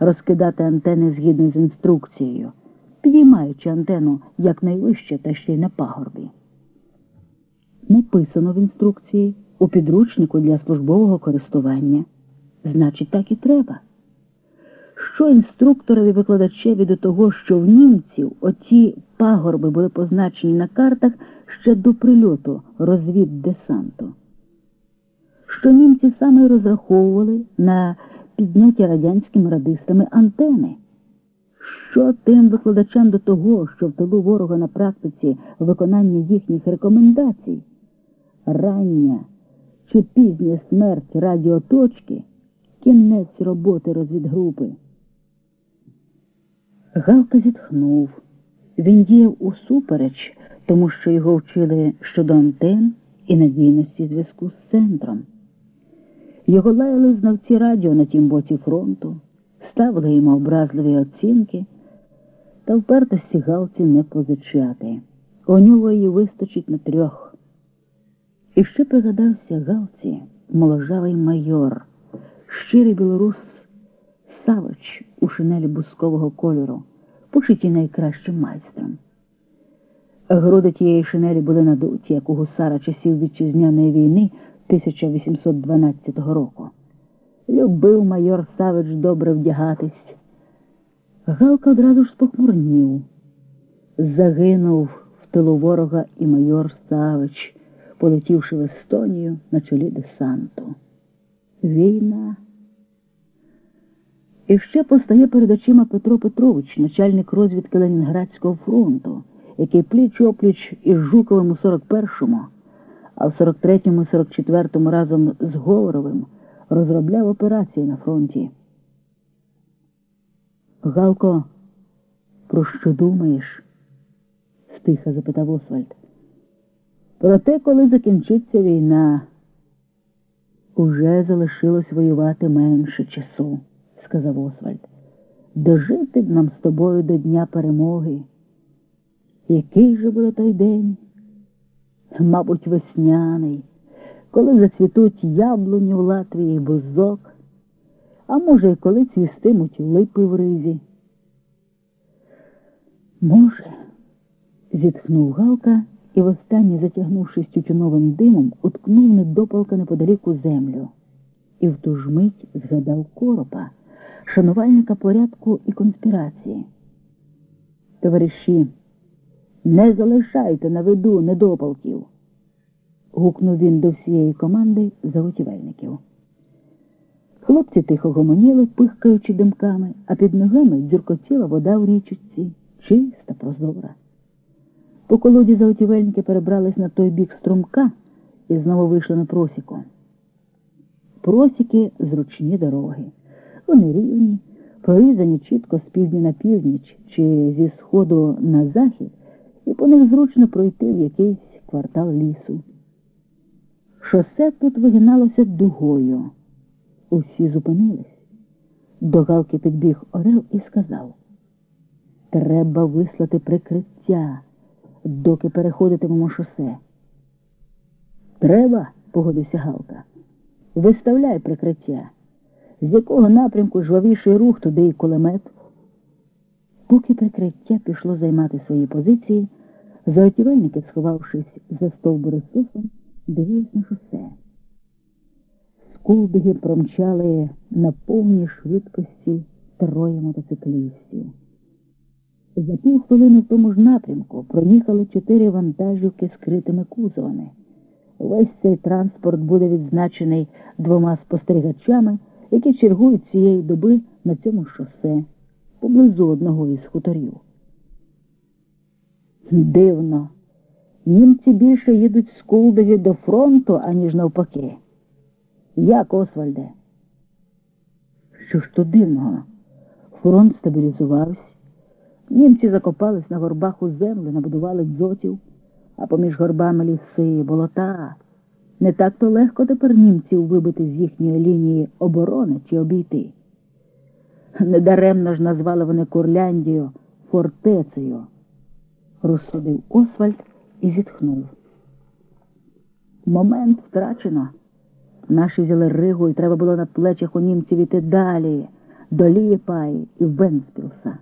розкидати антени згідно з інструкцією, підіймаючи антенну якнайвище та ще й на пагорбі. Написано в інструкції у підручнику для службового користування. Значить, так і треба. Що інструкторові викладачеві до того, що в німців оці пагорби були позначені на картах ще до прильоту розвіддесанту? Що німці саме розраховували на підняті радянськими радистами антени? Що тим викладачам до того, що в тилу ворога на практиці виконання їхніх рекомендацій? Рання чи пізня смерть радіоточки кінець роботи розвідгрупи. Галка зітхнув. Він діяв усупереч, тому що його вчили щодо антен і надійності зв'язку з центром. Його лаяли знавці радіо на тім боці фронту, ставили йому образливі оцінки, та впертості Галці не позичати. У нього її вистачить на трьох. І ще пригадався Галці моложавий майор, щирий білорус Савич у шинелі бускового кольору, пошиті найкращим майстром. Груди тієї шинелі були надуті, як у гусара часів вітчизняної війни 1812 року. Любив майор Савич добре вдягатись. Галка одразу ж спохмурнів. Загинув в тилу ворога і майор Савич, полетівши в Естонію на чолі десанту. Війна. І ще постає перед очима Петро Петрович, начальник розвідки Ленінградського фронту, який пліч опліч із Жуковим у 41-му, а в 43-му і 44-му разом з Говоровим розробляв операції на фронті. Галко, про що думаєш? стиха запитав Освальд. Про те, коли закінчиться війна, уже залишилось воювати менше часу, сказав Освальд. Дожити б нам з тобою до Дня перемоги. Який же буде той день? Мабуть, весняний, коли зацвітуть яблуні в Латвії бузок, а може, і коли цвістимуть липи в ризі. Може, зітхнув Галка і востаннє, затягнувшись тютюновим димом, уткнув недопалка неподалік у землю. І в ту ж мить згадав коропа, шанувальника порядку і конспірації. Товариші, не залишайте на виду недопалків, гукнув він до всієї команди заготівельників. Хлопці тихо гомоніли, пихкаючи димками, а під ногами дзюркотіла вода в річці, чиста, прозора. По колоді заготівельники перебрались на той бік струмка і знову вийшли на просіку. Просіки зручні дороги. Вони рівні, прорізані чітко з півдня на північ чи зі сходу на захід, і по них зручно пройти в якийсь квартал лісу. Шосе тут вигиналося дугою. Усі зупинились. До галки підбіг Орел і сказав: Треба вислати прикриття, доки переходитимемо шосе. Треба, погодився Галка. Виставляй прикриття. З якого напрямку жвавіший рух, туди і кулемет. Поки прикриття пішло займати свої позиції, заготівельники, сховавшись за стовбури сосом, дивились на шосе. Скулбиги промчали на повній швидкості троє мотоциклістів. За півхвилини в тому ж напрямку проїхали чотири вантажівки з критими кузовами. Весь цей транспорт буде відзначений двома спостерігачами, які чергують цієї доби на цьому шосе поблизу одного із хуторів. Дивно. Німці більше їдуть з Кулдові до фронту, аніж навпаки. Як, Освальде? Що ж тут дивного? Фронт стабілізувався. Німці закопались на горбах у землю, набудували дзотів, а поміж горбами ліси, болота. Не так то легко тепер німців вибити з їхньої лінії оборони чи обійти. Недаремно ж назвали вони Курляндію фортецею, розсудив Освальд і зітхнув. Момент втрачено. Наші взяли Ригу і треба було на плечах у німців іти далі, до Лієпаї і Венспілса.